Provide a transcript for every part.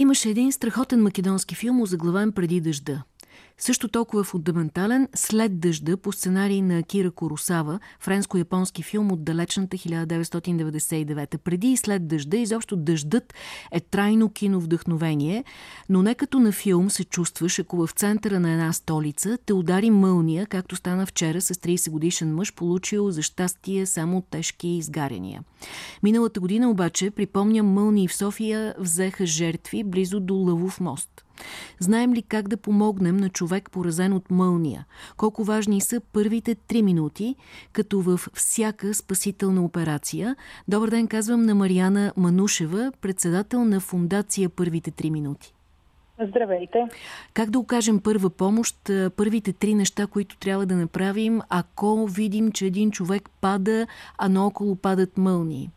Имаше един страхотен македонски филм, озаглавен преди дъжда. Също толкова фундаментален след дъжда по сценарий на Кира Коросава, френско-японски филм от далечната 1999. Преди и след дъжда, изобщо дъждът е трайно кино вдъхновение, но не като на филм се чувстваш, ако в центъра на една столица те удари мълния, както стана вчера с 30 годишен мъж, получил за щастие само тежки изгаряния. Миналата година обаче, припомням, мълни в София взеха жертви близо до Лъвов мост. Знаем ли как да помогнем на човек поразен от мълния? Колко важни са първите три минути, като във всяка спасителна операция? Добър ден, казвам на Мариана Манушева, председател на фундация Първите три минути. Здравейте! Как да окажем първа помощ? Първите три неща, които трябва да направим, ако видим, че един човек пада, а наоколо падат мълнии?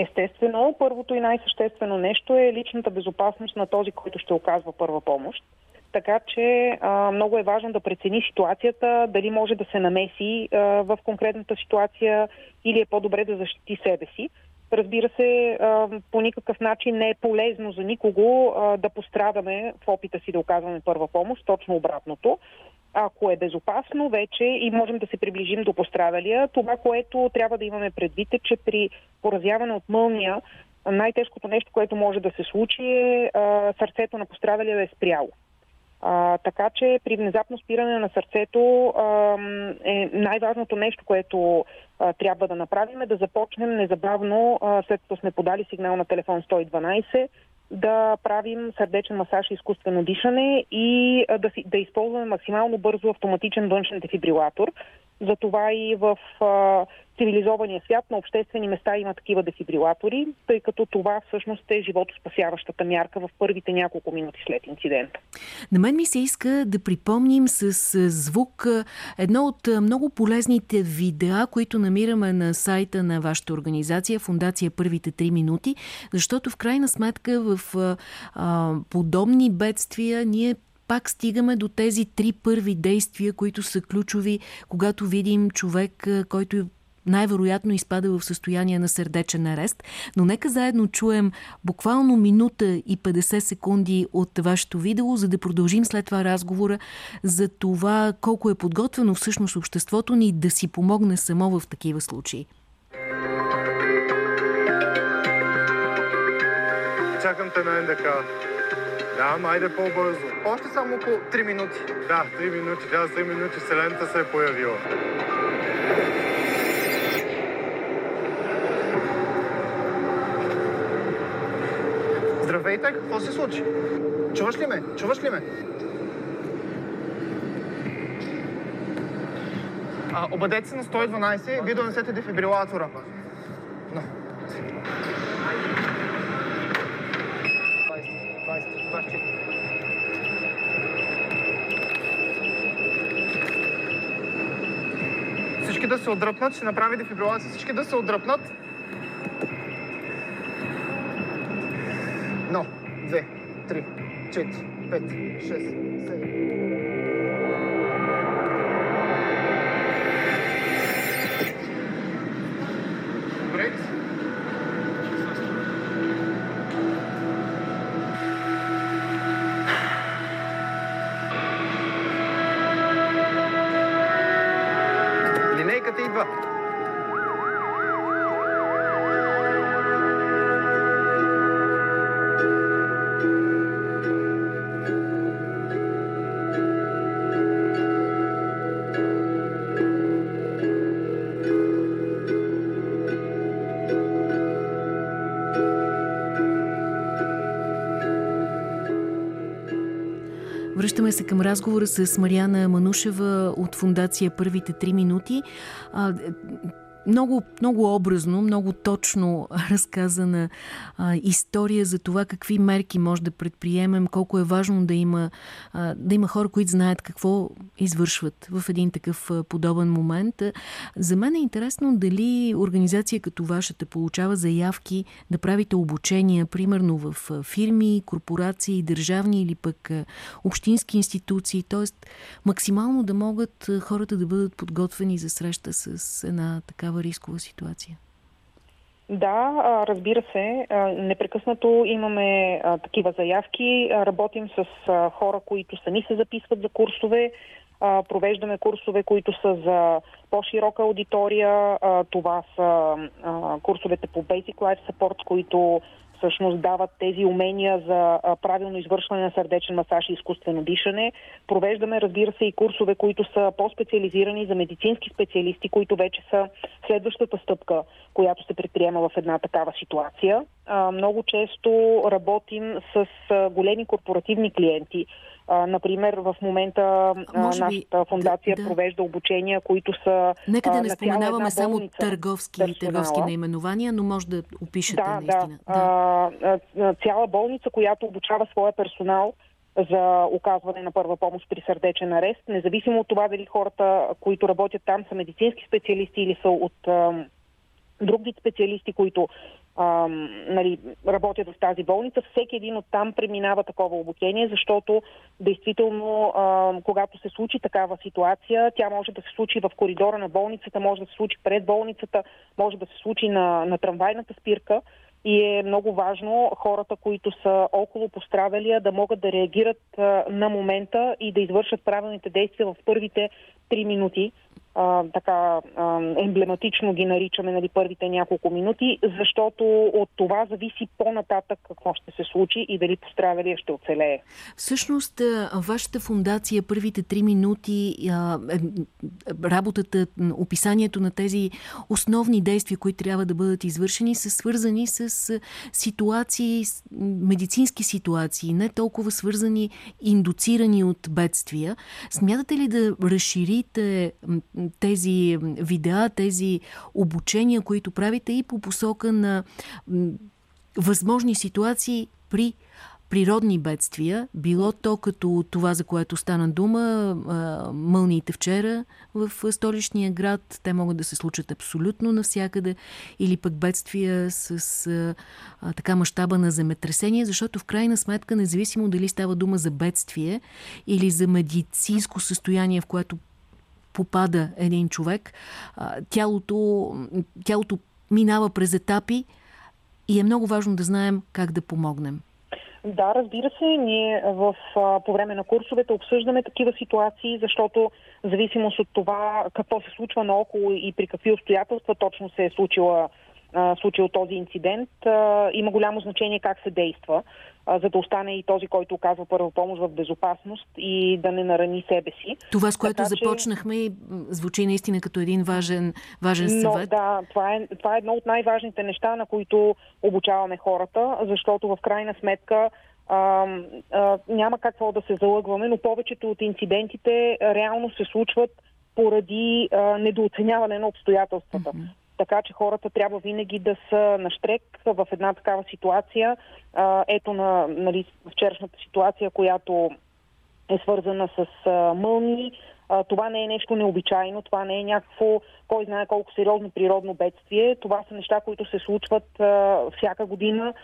Естествено, първото и най-съществено нещо е личната безопасност на този, който ще оказва първа помощ. Така че а, много е важно да прецени ситуацията, дали може да се намеси а, в конкретната ситуация или е по-добре да защити себе си. Разбира се, а, по никакъв начин не е полезно за никого а, да пострадаме в опита си да оказваме първа помощ, точно обратното ако е безопасно вече и можем да се приближим до пострадалия, това, което трябва да имаме предвид е, че при поразяване от мълния най-тежкото нещо, което може да се случи е а, сърцето на пострадалия да е спряло. А, така че при внезапно спиране на сърцето а, е най-важното нещо, което а, трябва да направим е да започнем незабавно, а, след като сме подали сигнал на телефон 112, да правим сърдечен масаж и изкуствено дишане и да, си, да използваме максимално бързо автоматичен външен дефибрилатор. Затова и в а, цивилизования свят на обществени места има такива дефибрилатори, тъй като това всъщност е животоспасяващата мярка в първите няколко минути след инцидента. На мен ми се иска да припомним с звук едно от много полезните видеа, които намираме на сайта на вашата организация, Фундация Първите три минути, защото в крайна сметка в а, подобни бедствия ние пак стигаме до тези три първи действия, които са ключови, когато видим човек, който най-вероятно изпада в състояние на сърдечен арест. Но нека заедно чуем буквално минута и 50 секунди от вашето видео, за да продължим след това разговора за това колко е подготвено всъщност обществото ни да си помогне само в такива случаи. Чакам те на НДК. Да, айде по-бързо. Още само по 3 минути. Да, 3 минути. За 3 минути Вселената се е появила. Здравейте, какво се случи? Чуваш ли ме? Чуваш ли ме? А, обадете се на 112, вие донесете дефибрилатора. No. 20, Всички да се отдръпнат, ще направи дефибрилация. Всички да се отдръпнат. Едно, две, три, четири, пет, шест, седем. Връщаме се към разговора с Мариана Манушева от фундация Първите три минути много, много образно, много точно разказана а, история за това какви мерки може да предприемем, колко е важно да има, а, да има хора, които знаят какво извършват в един такъв а, подобен момент. За мен е интересно дали организация като вашата получава заявки да правите обучения, примерно в фирми, корпорации, държавни или пък а, общински институции, т.е. максимално да могат хората да бъдат подготвени за среща с една такава рискова ситуация? Да, разбира се. Непрекъснато имаме такива заявки. Работим с хора, които сами се записват за курсове. Провеждаме курсове, които са за по-широка аудитория. Това са курсовете по Basic Life Support, които всъщност дават тези умения за правилно извършване на сърдечен масаж и изкуствено дишане. Провеждаме, разбира се, и курсове, които са по-специализирани за медицински специалисти, които вече са следващата стъпка, която се предприема в една такава ситуация. Много често работим с големи корпоративни клиенти, например, в момента Може нашата фундация да, да. провежда обучения, които са. Нека да не споменаваме само търговски и търговски наименования, но може да опишете да, наистина. Да. А, цяла болница, която обучава своя персонал за оказване на първа помощ при сърдечен арест, независимо от това дали хората, които работят там, са медицински специалисти или са от друг вид специалисти, които нали, работят в тази болница. Всеки един от там преминава такова обучение, защото действително, а, когато се случи такава ситуация, тя може да се случи в коридора на болницата, може да се случи пред болницата, може да се случи на, на трамвайната спирка. И е много важно хората, които са около пострадалия, да могат да реагират а, на момента и да извършат правилните действия в първите три минути, а, така а, емблематично ги наричаме нали, първите няколко минути, защото от това зависи по-нататък какво ще се случи и дали пострадалия ще оцелее. Всъщност, вашата фундация, първите три минути, е, работата, описанието на тези основни действия, които трябва да бъдат извършени, са свързани с ситуации, медицински ситуации, не толкова свързани, индуцирани от бедствия. Смятате ли да разширите тези видеа, тези обучения, които правите и по посока на възможни ситуации при природни бедствия, било то като това, за което стана дума, мълниите вчера в столичния град, те могат да се случат абсолютно навсякъде, или пък бедствия с а, така мащаба на земетресение, защото в крайна сметка, независимо дали става дума за бедствие или за медицинско състояние, в което попада един човек, тялото, тялото минава през етапи и е много важно да знаем как да помогнем. Да, разбира се, ние в, по време на курсовете обсъждаме такива ситуации, защото в зависимост от това какво се случва наоколо и при какви обстоятелства точно се е случила случил този инцидент, има голямо значение как се действа, за да остане и този, който оказва първа помощ в безопасност и да не нарани себе си. Това, с което така, започнахме, че... звучи наистина като един важен, важен съвет. Но, да, това е, това е едно от най-важните неща, на които обучаваме хората, защото в крайна сметка а, а, няма какво да се залъгваме, но повечето от инцидентите реално се случват поради а, недооценяване на обстоятелствата. Mm-hmm. Така че хората трябва винаги да са на в една такава ситуация. Ето на нали, вчерашната ситуация, която е свързана с мълни. Това не е нещо необичайно, това не е някакво, кой знае колко сериозно природно бедствие. Това са неща, които се случват всяка година,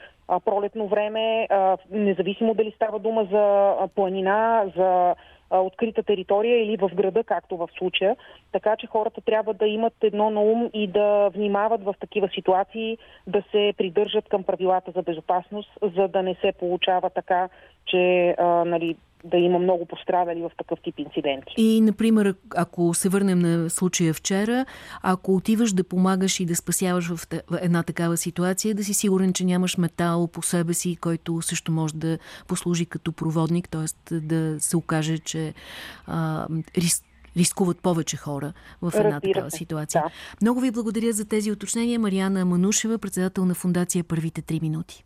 пролетно време, независимо дали става дума за планина, за открита територия или в града, както в случая. Така че хората трябва да имат едно на ум и да внимават в такива ситуации, да се придържат към правилата за безопасност, за да не се получава така, че а, нали, да има много пострадали в такъв тип инциденти. И, например, ако се върнем на случая вчера, ако отиваш да помагаш и да спасяваш в една такава ситуация, да си сигурен, че нямаш метал по себе си, който също може да послужи като проводник, т.е. да се окаже, че а, риск рискуват повече хора в една Разбира такава ситуация. Да. Много ви благодаря за тези уточнения. Мариана Манушева, председател на фундация Първите три минути.